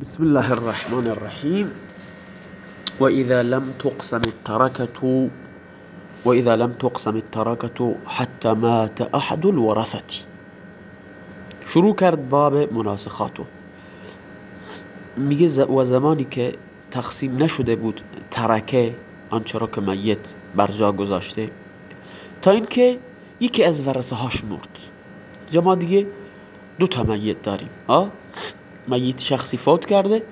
بسم الله الرحمن الرحيم. وإذا لم تقسم التركة، وإذا لم تقسم التركة حتى مات أحد الورثة. شروع کرد باب مناسخاتو. میگه و زمانی که تقسیم نشده بود ترکه، آنچه را که میت بر جا گذاشته، تا اینکه یکی از ورثه هاش مرد. جا دیگه دو تا میت داریم، آه؟ میت شخصی فوت کرده،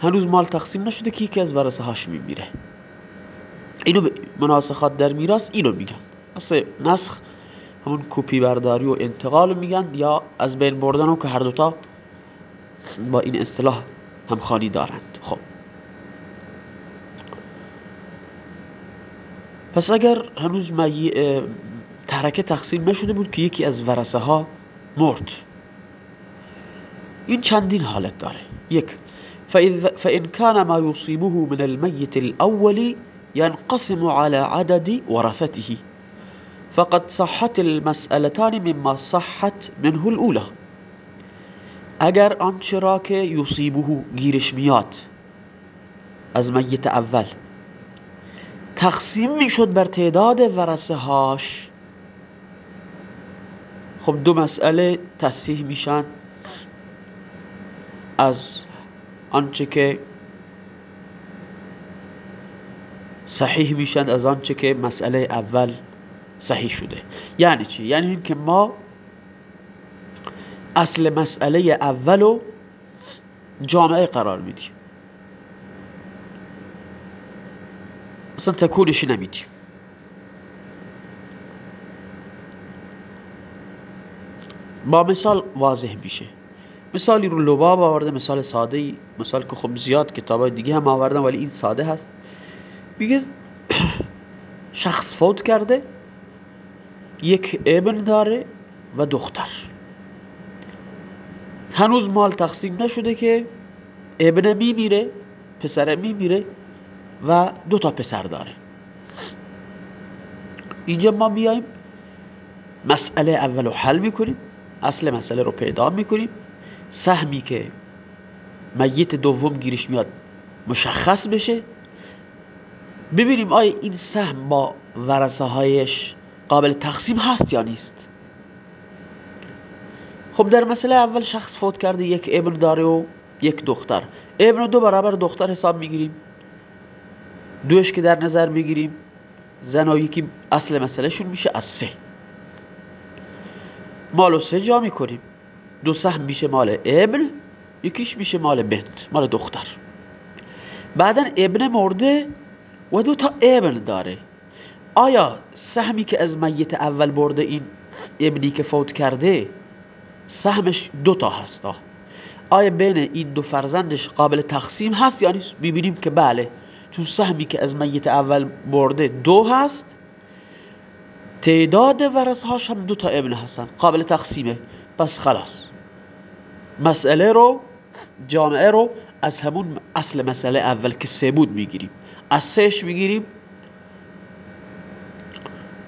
هنوز مال تقسیم نشده که یکی از ورثه هاش میمیره. اینو مناسخات در میراث اینو میگن. اصلا نسخ همون کپی برداری و انتقال میگن یا از بین بردن و که هر دوتا با این اصطلاح همخانی دارند. خب. پس اگر هنوز ترکه تقسیم نشده بود که یکی از ورثه ها مرد. این چندین حالت داره یک فإن كان ما يصيبه من الميت الأول ينقسم على عدد ورثته، فقد صحت المسألتان مما صحت منه الأولى۔ اگر آنچه را که یصیبه گیرش میاد از میت اول، تقسیم میشد بر تعداد ورثه هاش خب دو مسئله تصحیح میشن. از آنچه که صحیح میشن، از آنچه که مسئله اول صحیح شده. یعنی چی؟ یعنی این که ما اصل مسئله اولو جامعه قرار میدیم. اصلا تکونش نمیدیم. با مثال واضح میشه. مثالی رو لباب آورده، مثال ساده ای مثال که خب زیاد کتاب های دیگه هم آوردن، ولی این ساده هست. میگه شخص فوت کرده، یک ابن داره و دختر. هنوز مال تقسیم نشده که ابن میمیره، پسر میمیره و دو تا پسر داره. اینجا ما میایم، مسئله اولو حل میکنیم، اصل مسئله رو پیدا میکنیم. سهمی که میت دوم گیرش میاد مشخص بشه. ببینیم آیا این سهم با ورسه هایش قابل تقسیم هست یا نیست. خب در مسئله اول شخص فوت کرده یک ابن داره و یک دختر. ابن دو برابر دختر حساب میگیریم. دوش که در نظر میگیریم زن و یکی اصل مسئله شون میشه از سه. مالو سه جا میکنیم. دو سهم میشه مال ابن یکیش میشه مال بنت، مال دختر. بعدا ابن مرده و دو تا ابن داره. آیا سهمی که از میت اول برده این ابنی که فوت کرده، سهمش دو تا هستا آیا بین این دو فرزندش قابل تقسیم هست یا نیست؟ میبینیم که بله، تو سهمی که از میت اول برده دو هست، تعداد ورثهاش هم دو تا ابن هستن. قابل تقسیمه. پس خلاص. مسئله رو، جامعه رو از همون اصل مسئله اول که سه بود میگیریم. از سهش میگیریم.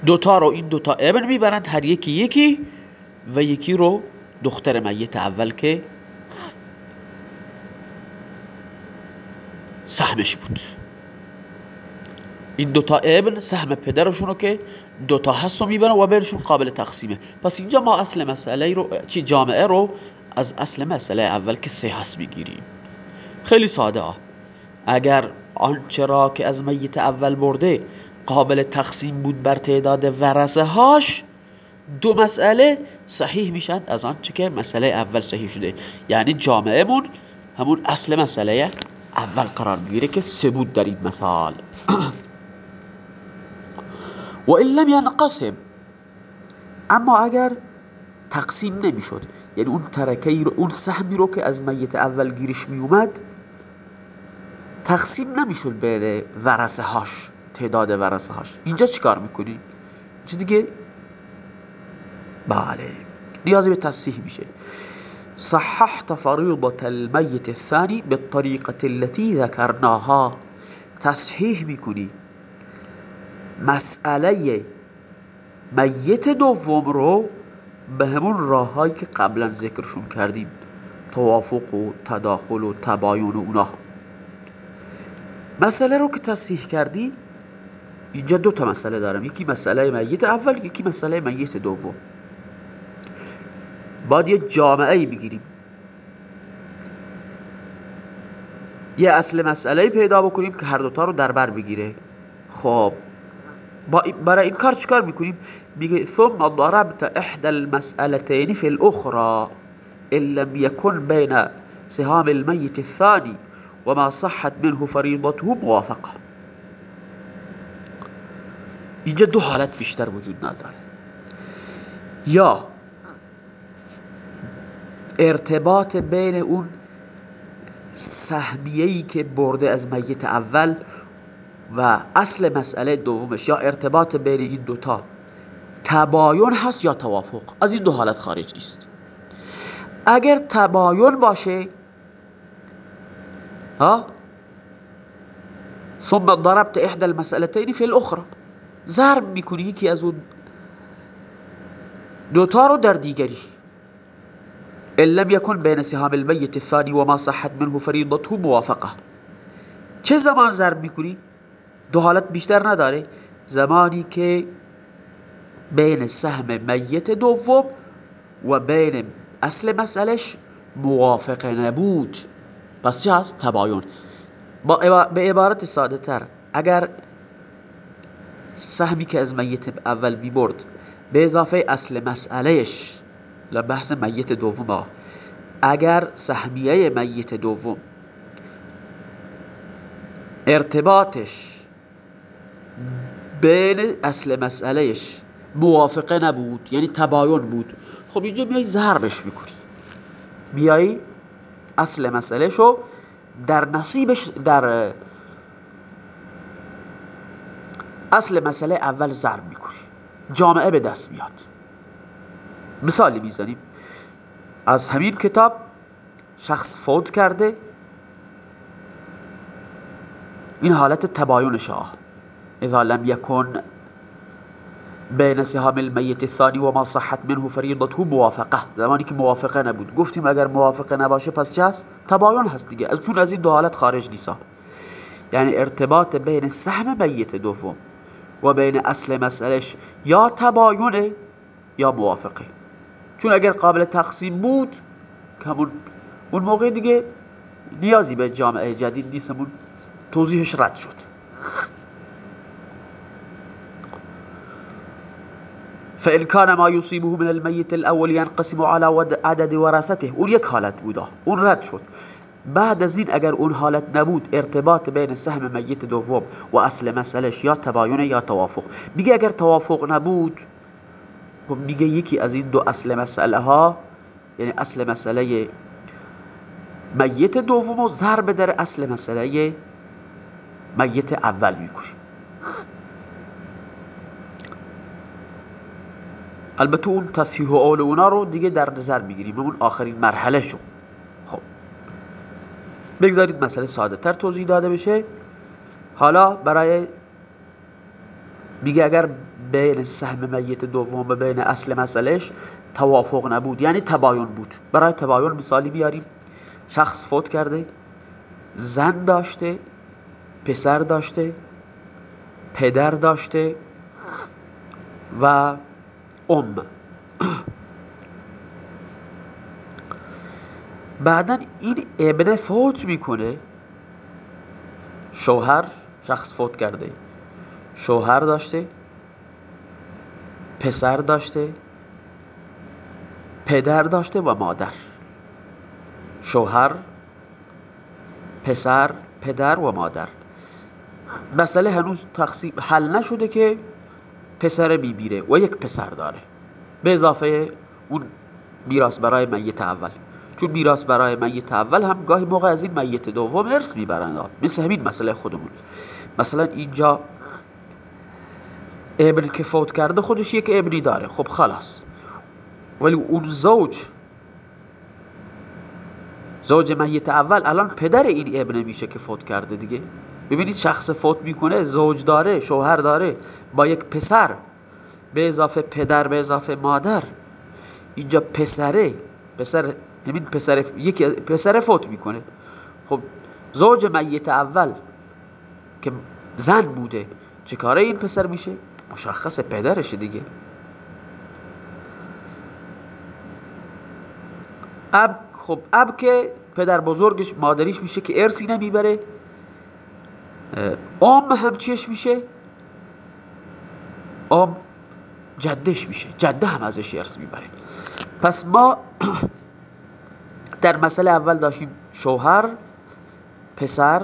دوتا رو این دوتا ابن میبرند، هر یکی یکی و یکی رو دختر میت اول که سهمش بود. این دوتا ابن سهم پدرشونو که دوتا هست رو میبرن و بینشون قابل تقسیمه. پس اینجا ما اصل مسئله رو، چی، جامعه رو از اصل مسئله اول که سه هست میگیریم. خیلی ساده. اگر آنچه را که از میت اول برده قابل تقسیم بود بر تعداد ورسه هاش، دو مسئله صحیح میشن از آنچه که مسئله اول صحیح شده. یعنی جامعه مون همون اصل مسئله اول قرار میگیره که سه بود در این مثال و این لم ینقسم. اما اگر تقسیم نمیشد یعنی اون ترکه رو، اون سهمی رو که از میت اول گیرش می اومد، تقسیم نمیشد بین ورسه هاش، تعداد ورسه هاش. اینجا چیکار میکنی؟ چه دیگه؟ بله. نیازی به تصحیح میشه. صححت فریضة المیت الثانی بالطریقة التي ذکرناها. تصحیح میکنی. مسئله میت دوم رو به همون راههایی که قبلا ذکرشون کردیم توافق و تداخل و تباین و اونا. مسئله رو که تصحیح کردی، اینجا دو تا مسئله دارم. یکی مسئله میت اول، یکی مسئله میت دوم. باید یه جامعه ای بگیریم. یه اصل مسئله پیدا بکنیم که هر دوتا رو در بر بگیره. خب برای این کار چیکار میکنیم؟ میگه ثم ضربت احدى المسألتين في الاخرى ان لم يكن بين سهام الميت الثاني وما صحت منه فريضته موافقه اینجا دو حالت بیشتر وجود نداره. یا ارتباط بین اون سهمیه‌ای که برده از میت اول و اصل مسئله دومش، یا ارتباط بین این دوتا تباین هست یا توافق؟ از این دو حالت خارج نیست. اگر تباین باشه، ها؟ ثم ضربت احدى المسألتين في الاخرى. ضرب میکنی یکی از اون دوتا رو در دیگری. ان لم يكن بين سهام الميت الثاني وما صحت منه فريضته موافقه چه زمان ضرب میکنی؟ دو حالت بیشتر نداره. زمانی که بین سهم میت دوم و بین اصل مسئلش موافقه نبود. پس چه هست؟ تباین. با به عبارت ساده تر، اگر سهمی که از میت اول بی برد به اضافه اصل مسئلهش لبحث میت دوم ها، اگر سهمیه میت دوم ارتباطش بین اصل مسئلهش موافقه نبود یعنی تباین بود. خب اینجا میای ضربش میکنی. بیایی اصل مسئله شو در نصیبش، در اصل مسئله اول ضرب میکنی. جامعه به دست میاد. مثالی میزنیم. از همین کتاب شخص فوت کرده. این حالت تباین شاه اذا لم يكن بین سهام المیت الثانی و ما صحت منه فریضته موافقه زمانی که موافقه نبود. گفتیم اگر موافقه نباشه، پس چه هست؟ تباین هست دیگه. چون از این دو حالت خارج نیسا یعنی ارتباط بین سهم میت دوم و بین اصل مسئلهش یا تباینه یا موافقه. چون اگر قابل تقسیم بود، همون اون موقع دیگه نیازی به جامعه جدید نیستمون توضیحش رد شد. فإن كان ما يصيبه من الميت الأول ينقسم على عدد ورثته اون یک حالت بوده اون رد شد. بعد از این اگر اون حالت نبود، ارتباط بین سهم میت دوم و اصل مسئلهش یا تباین یا توافق. میگه اگر توافق نبود، خب میگه یکی از این دو اصل مسئله ها یعنی اصل مسئله میت دوم و ضرب در اصل مسئله میت اول میکنیم البته اون تصحیح و اول اونا رو دیگه در نظر میگیریم. اون آخرین مرحله شو. خب. بگذارید مسئله ساده تر توضیح داده بشه. حالا برای میگه اگر بین سهم میت دوم و بین اصل مسئلهش توافق نبود یعنی تباین بود. برای تباین مثالی بیاریم. شخص فوت کرده، زن داشته، پسر داشته، پدر داشته و ام. بعدا این ابن فوت میکنه شوهر شخص فوت کرده. شوهر داشته. پسر داشته. پدر داشته و مادر. شوهر، پسر، پدر و مادر. مسئله هنوز تقسیم، حل نشده که پسر میمیره و یک پسر داره. به اضافه اون میراث برای میت اول. چون میراث برای میت اول هم گاهی موقع از این میت دوم ارث میبرند. مثل همین مسئله خودمون. مثلا اینجا ابن که فوت کرده خودش یک ابنی داره. خب خلاص. ولی اون زوج زوج میت اول الان پدر این ابن میشه که فوت کرده دیگه. ببینید شخص فوت میکنه، زوج داره، شوهر داره، با یک پسر، به اضافه پدر، به اضافه مادر، اینجا پسره، پسر، همین پسر، یکی پسر فوت میکنه. خب، زوج میت اول که زن بوده، چه کاره این پسر میشه؟ مشخص پدرش دیگه. اب، خب، اب که پدر بزرگش، مادریش میشه که ارسی نمیبره. ام هم چیش میشه ام جدش میشه جده هم ازش ارث میبره پس ما در مسئله اول داشتیم شوهر پسر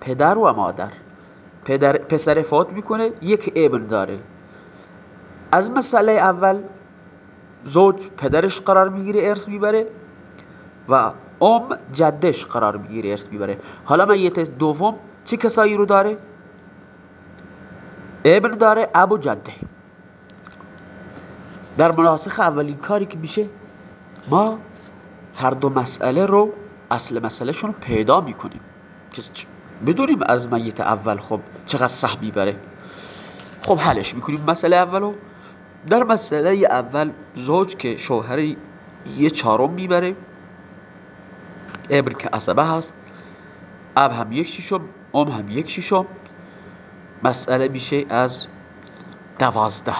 پدر و مادر پدر پسر فوت میکنه یک ابن داره از مسئله اول زوج پدرش قرار میگیره ارث میبره و ام جدش قرار میگیره ارث میبره حالا میت دوم چه کسایی رو داره ابن داره ابو جده در مناسخ اولین کاری که میشه، ما هر دو مسئله رو اصل مسئله شون پیدا میکنیم. که بدونیم از میت اول خب چقدر سهمی بره خب حلش میکنیم مسئله اولو در مسئله اول زوج که شوهری یه چهارم میبره. ابن که عصبه هست. اب هم یک شیشم ام هم یک شیشم مسئله میشه از دوازده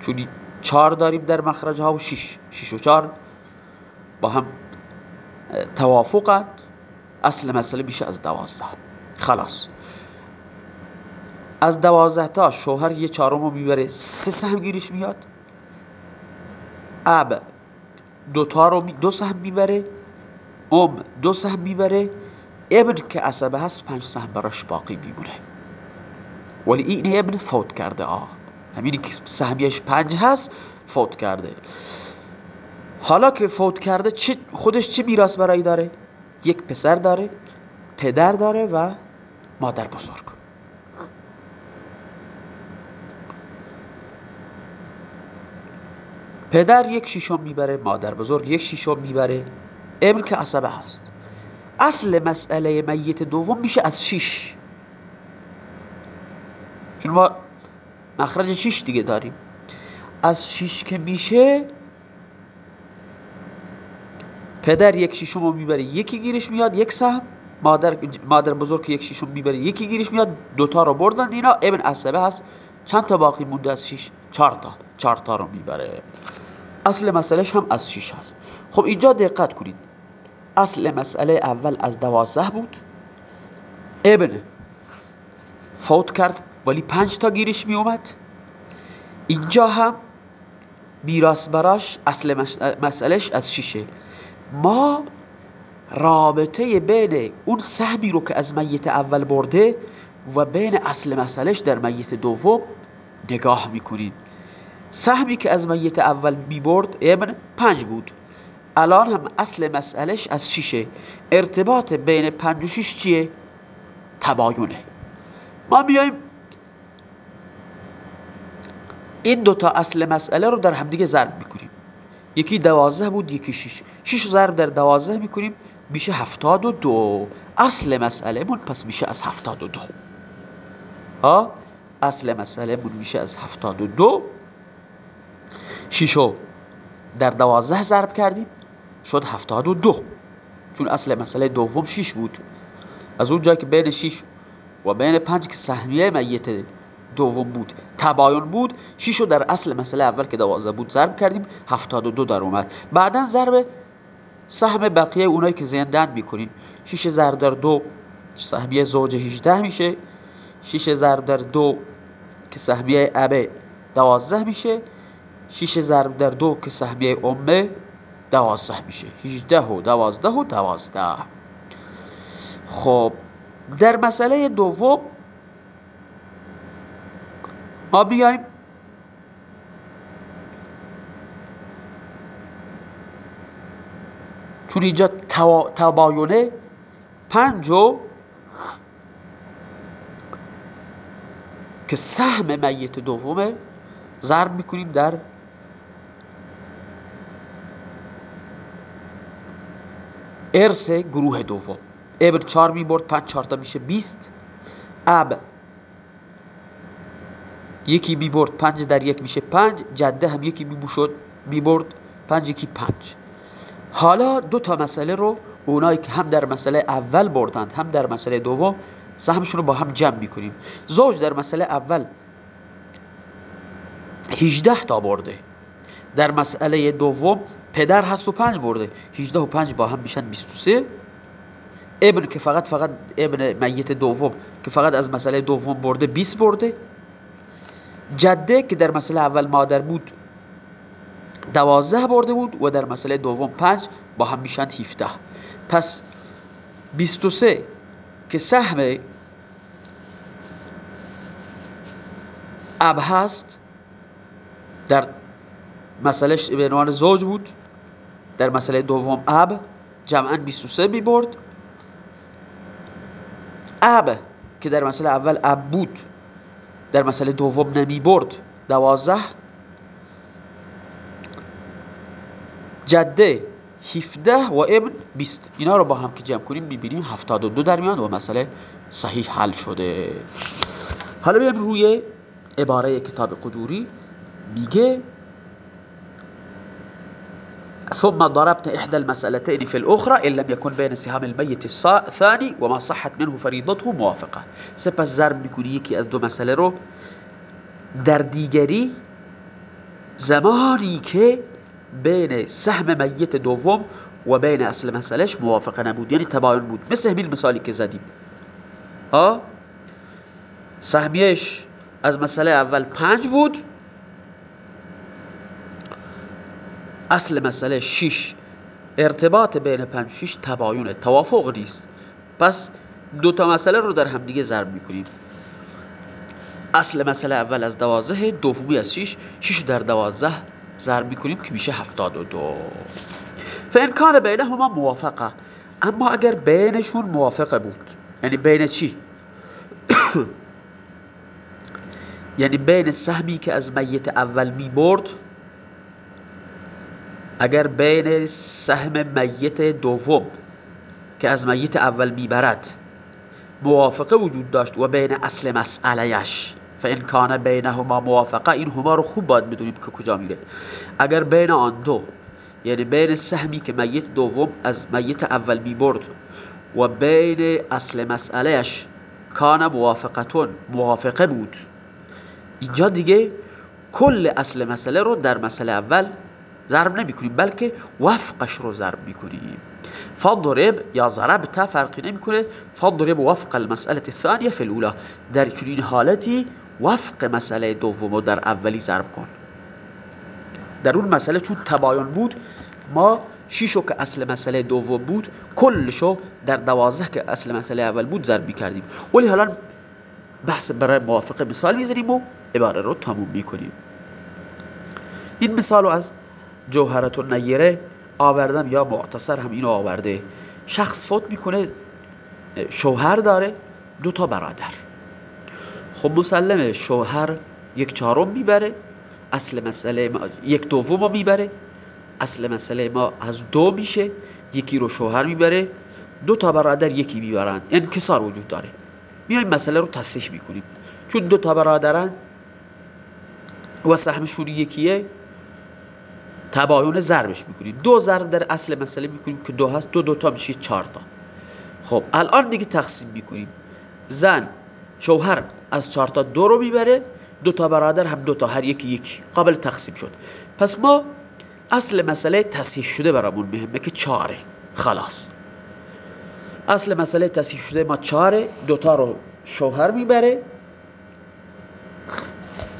چون چهار داریم در مخرج ها و شیش شیش و چهار با هم توافقت اصل مسئله میشه از دوازده خلاص. از دوازده تا شوهر یه چهارم رو میبره، سه سهم گیریش میاد. اب دو تا رو دو سهم میبره ام دو سهم میبره ابن که عصبه هست پنج سهم براش باقی میمونه. ولی این ابن فوت کرده، آه. همینی که سهمیش پنج هست، فوت کرده. حالا که فوت کرده خودش چه میراث برای داره؟ یک پسر داره، پدر داره و مادر بزرگ. پدر یک شیشم میبره، مادر بزرگ یک شیشم میبره. ابن که عصبه هست. اصل مسئله میت دوم میشه از شیش. چون ما مخرج شیش دیگه داریم. از شیش که میشه پدر یک شیشم رو میبره یکی گیرش میاد یک سهم. مادر, مادر بزرگ یک شیشم میبره یکی گیرش میاد دوتا رو بردن اینا. ابن عصبه هست. چند تا باقی مونده از شیش؟ چهار تا. چهار تا رو میبره. اصل مسئلهش هم از شیش هست. خب اینجا دقت کنید. اصل مسئله اول از دوازده بود. ابن فوت کرد، ولی پنج تا گیرش می اومد. اینجا هم میراث براش اصل مسئلهش از شیشه. ما رابطه بین اون سهمی رو که از میت اول برده و بین اصل مسئلهش در میت دوم نگاه میکنید سهمی که از میت اول میبرد ابن پنج بود. الان هم اصل مسئلهش از شیشه. ارتباط بین پنج و شیش چیه؟ تباینه. ما بیایم این دوتا اصل مسئله رو در همدیگه ضرب میکنیم. یکی دوازده بود، یکی شیش. شیش ضرب در دوازده میکنیم، میشه هفتاد و دو. اصل مسئله من پس میشه از هفتاد و دو. ها؟ اصل مسئله من میشه از هفتاد و دو. شیشو در دوازده ضرب کردیم. شد هفتاد و دو. چون اصل مسئله دوم شیش بود. از اون جایی که بین شیش و بین پنج که سهمیه میت دوم بود، تباین بود شیشو در اصل مسئله اول که دوازده بود ضرب کردیم، هفتاد و دو در اومد. بعدا ضرب سهم بقیه اونایی که زندن میکنیم شیش ضرب در دو، سهمیه زوج 18 میشه. شیش ضرب در دو که سهمیه ابه دوازده میشه. شیش ضرب در دو که سهمیه امه دوازده میشه. 18 و دوازده و دوازده. خب، در مسئله دوم، ما بیایم. چون اینجا تباینه، پنج و که سهم میت دومه، ضرب میکنیم در ارث گروه دوم ابن چار میبرد پنج چهار تا میشه بیست۔ اب یکی میبرد پنج در یک میشه پنج جده هم یکی میبرد پنج یکی پنج حالا دو تا مسئله رو اونایی که هم در مسئله اول بردند، هم در مسئله دوم سهمشون رو با هم جمع میکنیم۔ زوج در مسئله اول 18 تا برده۔ در مسئله دوم پدر هست و پنج برده. 18 و 5 با هم میشن 23 ابن که فقط فقط ابن میت دوم، که فقط از مسئله دوم برده 20 برده. جده که در مسئله اول مادر بود، دوازده برده بود و در مسئله دوم پنج با هم میشن 17 پس 23 که سهم اب هست، در مسئله به عنوان زوج بود. در مسئله دوم اب جمعا 23 می برد. اب که در مسئله اول اب بود، در مسئله دوم نمی برد. دوازده. جده 17 و ابن 20 اینا رو با هم که جمع کنیم میبینیم 72 در میان و مسئله صحیح حل شده. حالا بیایم روی عباره کتاب قدوری. میگه ثم ضربت إحدى المسألتين في الأخرى إن لم يكن بين سهام الميت الثاني وما صحت منه فريضته موافقة. سپس ضرب میکنی یکی از دو مسئله رو در دیگری زمانی که بین سهم میت دوم و بین اصل مسئلهش موافقه نبود. یعنی تباین بود. مثل همین مثالی که زدیم. ها سهمیش از مسئله اول پنج بود. اصل مسئله شش. ارتباط بین پنج و شش تباینه. توافق نیست. پس دو تا مسئله رو در هم دیگه ضرب میکنیم. اصل مسئله اول از دوازه، دومی از شش. شش در دوازه ضرب میکنیم که میشه هفتاد و دو. فان کان بینهما موافقه. اما اگر بینشون موافقه بود یعنی بین چی؟ یعنی بین سهمی که از میت اول می برد اگر بین سهم میت دوم که از میت اول میبرد، موافقه وجود داشت و بین اصل مسئلهش فان کان بینهما موافقه، این هما رو خوب باید بدونیم که کجا میره. اگر بین آن دو یعنی بین سهمی که میت دوم از میت اول میبرد و بین اصل مسئلهش کان موافقتون موافقه بود، اینجا دیگه کل اصل مسئله رو در مسئله اول ضرب نمی کنیم بلکه وفقش رو ضرب میکنیم. فضرب یا ضربت فرقی نمیکنه. فضرب وفق المسئله الثانیه فی الاولى در چنین حالتی وفق مسئله دوم در اولی ضرب کن. در اون مسئله چون تباین بود، ما شیشو که اصل مسئله دوم بود کلشو در دوازه که اصل مسئله اول بود ضرب کردیم ولی حالا بحث برای موافقه مثال میزنیم و عباره رو تموم میکنیم. این مثال از جوهرت و نیره آوردم یا معتصر هم اینو آورده. شخص فوت میکنه، شوهر داره، دو تا برادر. خب مسلمه، شوهر یک چهارم میبره، اصل مسئله ما یک دوم میبره، اصل مسئله ما از دو میشه، یکی رو شوهر میبره، دو تا برادر یکی میبرن. یعنی انکسار وجود داره. میایم مسئله رو تصحیح میکنیم. چون دو تا برادرن و سهمشون یکیه. تباین ضربش میکنیم دو ضرب در اصل مسئله میکنیم که دو هست، دو دوتا میشه چهار تا. خب، الان دیگه تقسیم میکنیم. زن، شوهر از چهار تا دو رو میبره، دو تا برادر هم دو تا، هر یکی یک قابل تقسیم شد. پس ما اصل مسئله تصحیح شده برامون مهمه که چهاره. خلاص. اصل مسئله تصحیح شده ما چهاره. دوتا رو شوهر میبره.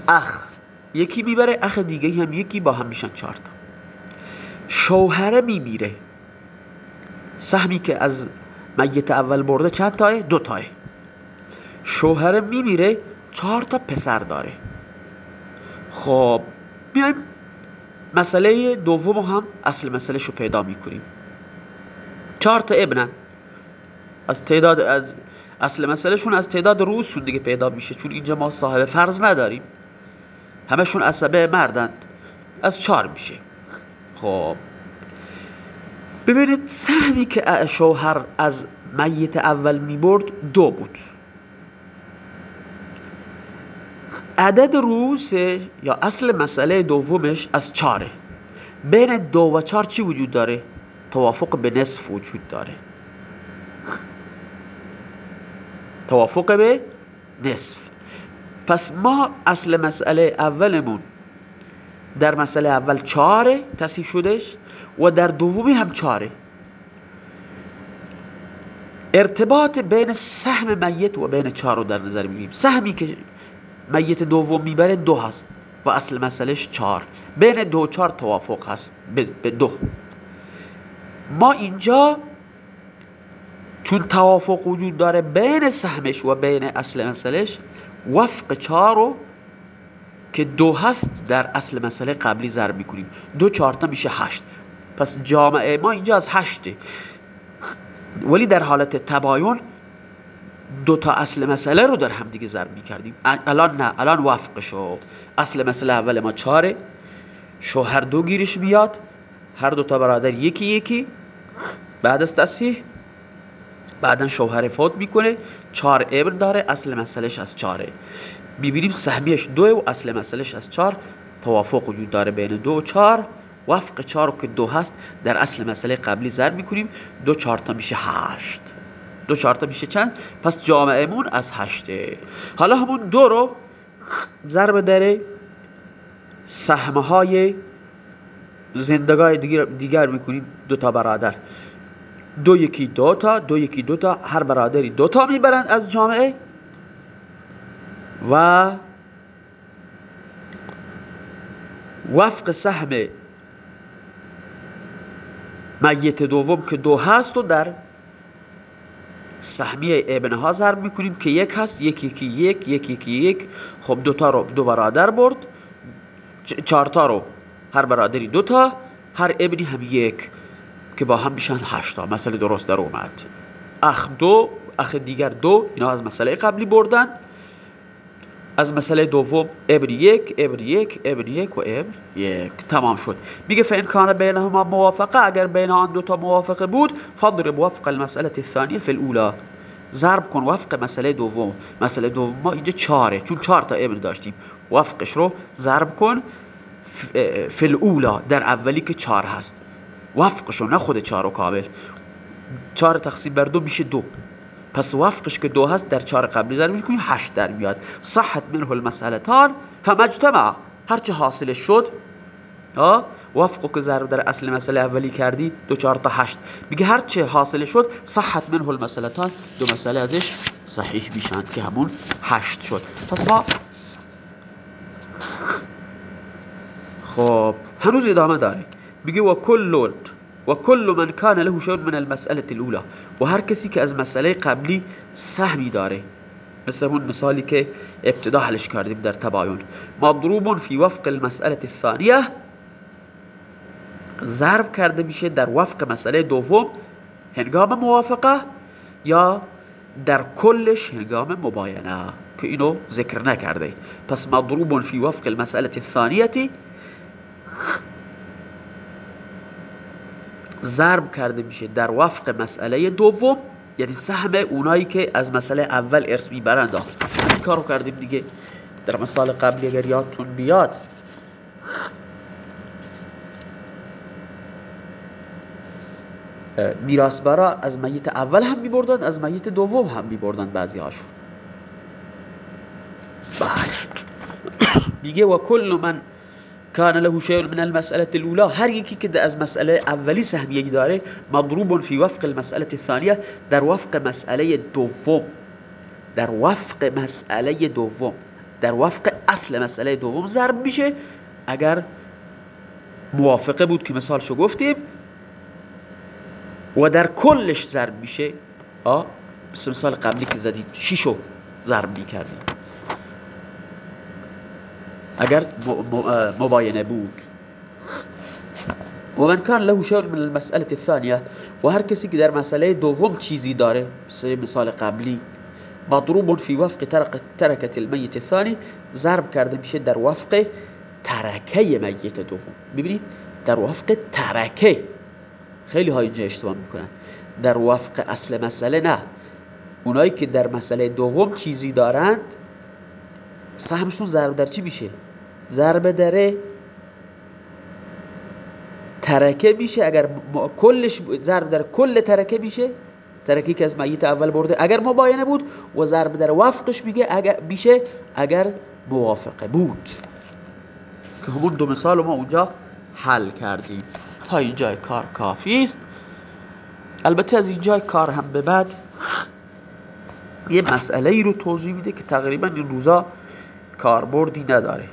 اخ، یکی میبره، اخ دیگه هم یکی، با هم میشن چهار تا. شوهر میمیره. سهمی که از میت اول برده چند تاه؟ دو تاه. شوهر میمیره، چهار تا پسر داره. خب، بیایم مسئله دوم هم اصل مسئله شو پیدا میکنیم. چهار تا ابنن از تعداد، از اصل مسئله شون از تعداد روزشون دیگه پیدا میشه، چون اینجا ما صاحب فرض نداریم. همشون عصبه، مردند. از چهار میشه. خب. ببینید سهمی که شوهر از میت اول میبرد دو بود. عدد روس یا اصل مسئله دومش از چاره. بین دو و چار چی وجود داره؟ توافق به نصف وجود داره. توافق به نصف. پس ما اصل مسئله اولمون در مسئله اول چاره تصحیح شدش و در دومی هم چاره ارتباط بین سهم میت و بین چار رو در نظر میگیریم. سهمی که میت دوم میبره دو هست و اصل مسئلهش چار بین دو و چار توافق هست به دو. ما اینجا چون توافق وجود داره بین سهمش و بین اصل مسئلهش، وفق چار رو که دو هست در اصل مسئله قبلی ضرب میکنیم. دو چارتا میشه هشت. پس جامعه ما اینجا از هشته. ولی در حالت تباین دو تا اصل مسئله رو در هم دیگه ضرب میکردیم. الان نه، الان وفق شو. اصل مسئله اول ما چاره شوهر دو گیرش بیاد هر دو تا برادر یکی یکی. بعد از تصحیح بعدا شوهر فوت میکنه چار ابن داره اصل مسئلهش از چاره میبینیم سهمیش دو و اصل مسئلهش از چار توافق وجود داره بین دو و چار وفق چار که دو هست در اصل مسئله قبلی ضرب میکنیم دو چارتا میشه هشت۔ دو چارتا میشه چند؟ پس جامعهمون از هشته۔ حالا همون دو رو ضرب داره سهمهای زندگاه دیگر, دیگر میکنیم دو تا برادر۔ دو یکی دو تا، دو یکی دو تا، هر برادری دو تا میبرند از جامعه و وفق سهم میت دوم که دو هست و در سهمیه ابن ها ضرب میکنیم که یک هست، یک یکی یک یک یکی یک. خب دو تا رو، دو برادر برد چهار تا رو، هر برادری دو تا، هر ابنی هم یک. که با هم میشن هشتا مسئله درست در اومد. اخ دو، اخ دیگر دو، اینا از مسئله قبلی بردن. از مسئله دوم، ابن یک ابن یک ابن یک و ابن یک. تمام شد. میگه فان کان بینهما موافقه، اگر بین آن دو تا موافقه بود فضرب وفق المسئله الثانیه فی الاولى ضرب کن وفق مسئله دوم. مسئله دوم ما اینجا چاره چون چهار تا ابن داشتیم. وفقش رو ضرب کن فی الاولى در اولی که چهار هست. وفقش رو نه خود چهار و کامل چهار تقسیم بر دو میشه دو. پس وفقش که دو هست در چهار قبلی ضرب میکنی هشت در میاد. صحت منه المسئلتان فمجتمع. هرچه حاصل شد وفقو که ضرب در اصل مسئله اولی کردی، دو چهار تا هشت. میگه هرچه حاصل شد، صحت منه المسئلتان. دو مسئله ازش صحیح میشند که همون هشت شد. پس ما خب، هنوز ادامه داره میگه و کل و کل من کان له شون من المسئله الاولى و هر کسی که از مسئله قبلی سهمی داره، مثل اون مثالی که ابتدا حلش کردیم در تباین. مضروب فی وفق المسئله الثانیه. ضرب کرده میشه در وفق مسئله دوم، هنگام موافقه یا در کلش هنگام مباینه. که اینو ذکر نکرده. پس مضروب فی وفق المسئله الثانیه ضرب کرده میشه در وفق مسئله دوم یعنی سهم اونایی که از مسئله اول ارث میبرند. این کارو کردیم دیگه در مثال قبلی اگر یادتون بیاد. میراث برا از میت اول هم میبردن از میت دوم هم میبردن بعضی هاشون بله. میگه و کل من كان له شيء من المسألة الأولى. هر يكي كده از مسألة أولي سهمية داره مضروب في وفق المسألة الثانية در وفق مسألة دوم. در وفق مسألة دوم. در وفق اصل مسألة دوم ضرب میشه. اگر موافقه بود که مثال شو گفتیم، و در کلش ضرب میشه. آه، مثال قبلی که زدید، شیشو ضرب میکردیم. اگر مباینه بود. و من کان له شر من المسأله الثانيه و هر کسی که در مسئله دوم چیزی داره، مثل مثال قبلی، مضروب فی وفق ترکت المیت الثانی، ضرب کرده میشه در وفق ترکه میت دوم. ببینید در وفق ترکه. خیلی ها اینجا اشتباه میکنن. در وفق اصل مسئله نه. اونایی که در مسئله دوم چیزی دارند سهمشون ضرب در چی میشه ضرب در ترکه میشه اگر کلش ضرب در کل ترکه میشه ترکی که از میت اول برده. اگر مباینه بود و ضرب در وفقش میگه، اگر میشه اگر موافقه بود. که همون دو مثال ما اونجا حل کردیم. تا اینجا کار کافی است. البته از اینجا کار هم به بعد یه مسئله ای رو توضیح میده که تقریباً این روزا کاربردی نداره.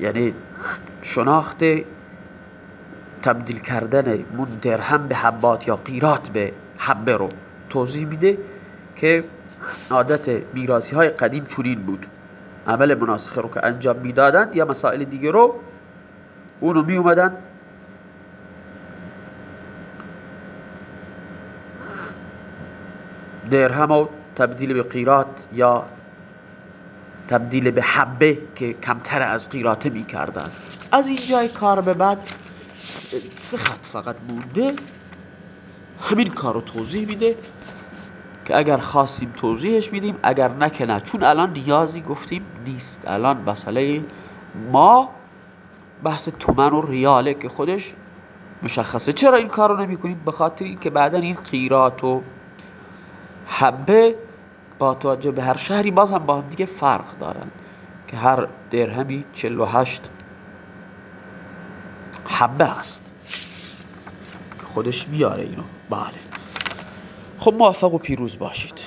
یعنی شناخت تبدیل کردن من درهم به حبات یا قیرات به حبه رو توضیح میده که عادت میراسی های قدیم چنین بود. عمل مناسخه رو که انجام میدادند یا مسائل دیگه رو اونو می اومدن درهم و تبدیل به قیرات یا تبدیل به حبه که کمتر از قیراته می کردن از این جای کار به بعد سه خط فقط مونده. همین کار رو توضیح میده که اگر خواستیم توضیحش میدیم، اگر نکنه چون الان نیازی گفتیم نیست. الان مسئله ما بحث تومن و ریاله که خودش مشخصه. چرا این کار رو نمی کنیم به خاطر اینکه بعدا این قیرات و حبه با توجه به هر شهری باز هم با هم دیگه فرق دارن که هر درهمی 48 حبه است. خودش بیاره اینو. بله. خب موفق و پیروز باشید.